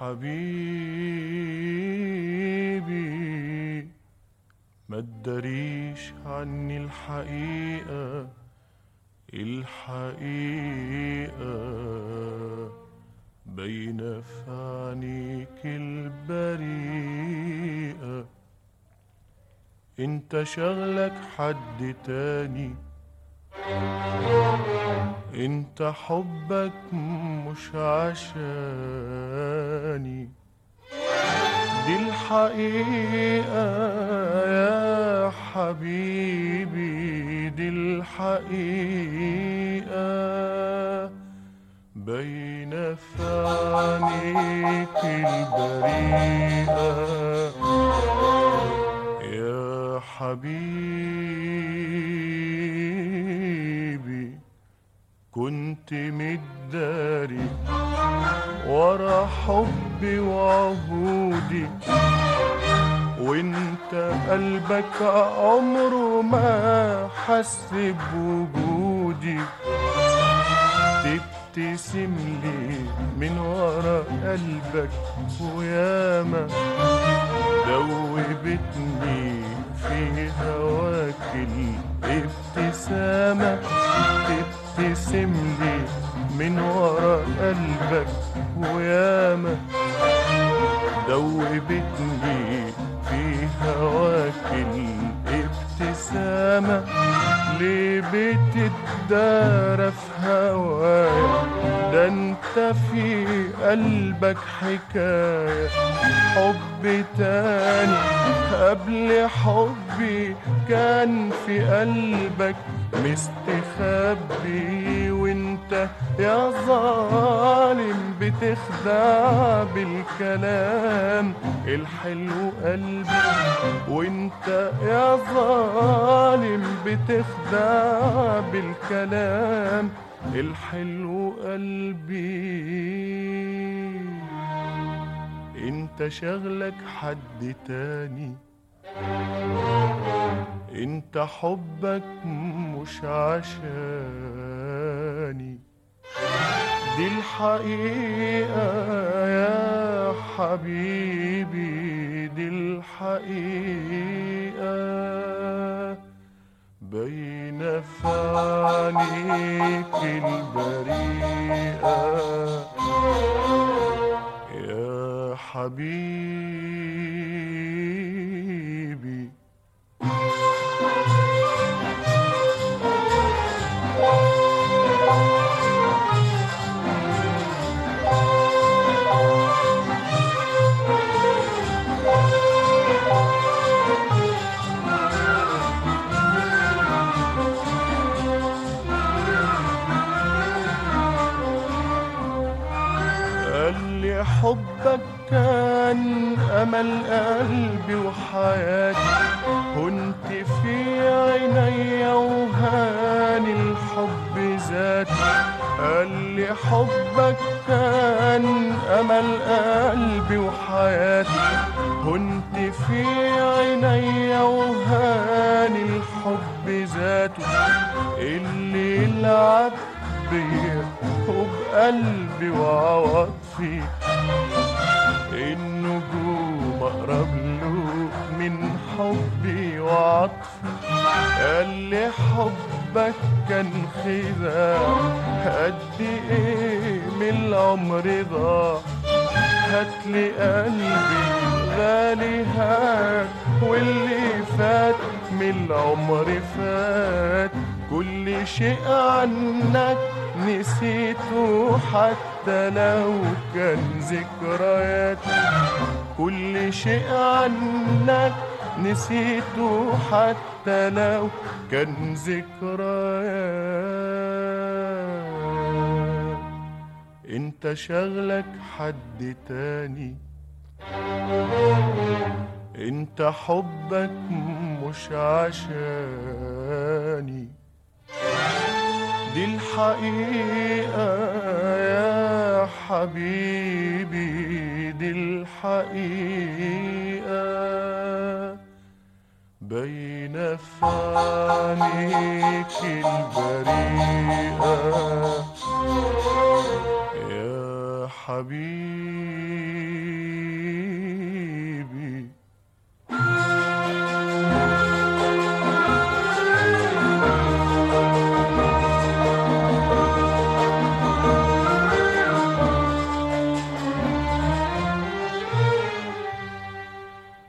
حبيبي. ما تداريش عني الحقيقة الحقيقة. باينة في البريئة. إنت شغلك حد تاني. إنت حبك مش عشاني. دي الحقيقة. حبيبي دي الحقيقة. باينة في عينيك البريئة. يا حبيبي كنت متداري ورا حبي وعهودي. وانت قلبك عمره ما حس بوجودي. تبتسم لي من ورا قلبك وياما دوبتني في هواك الابتسامة تبتسم لي من ورا قلبك وياما هواك الابتسامة ليه بتتدارى في هوايا. ده انت في قلبك حكاية. حب تاني قبل حبي كان في قلبك مستخبي. وانت يا ظالم بتخدع بالكلام. الحلو قلبي وأنت يا ظالم بتخدع بالكلام. الحلو قلبي أنت شغلك حد تاني. أنت حبك مش عشاني دي الحقيقة يا حبيبي دي الحقيقة باينة في عينيك البريئة. يا حبيبي حبك كان أمل قلبي وحياتي؟ كنت في عيني وهاني الحب ذاتي. قال لي حبك كان أمل قلبي وحياتي؟ كنت في عيني وهاني الحب ذاته اللي لعب بيا وبقلبي وعواطفي. النجوم أقرب له من حبي وعطفي. قال لي حبك كان خداع. قد إيه من العمر ضاع. هاتلي قلبي غالي هات واللي فات من العمر فات. كل شيء عنك نسيته حتى لو كان ذكريات. كل شيء عنك نسيته حتى لو كان ذكريات. انت شغلك حد تاني. انت حبك مش عشاني. دي الحقيقة يا حبيبي دي الحقيقة. باينة في عينيك البريئة يا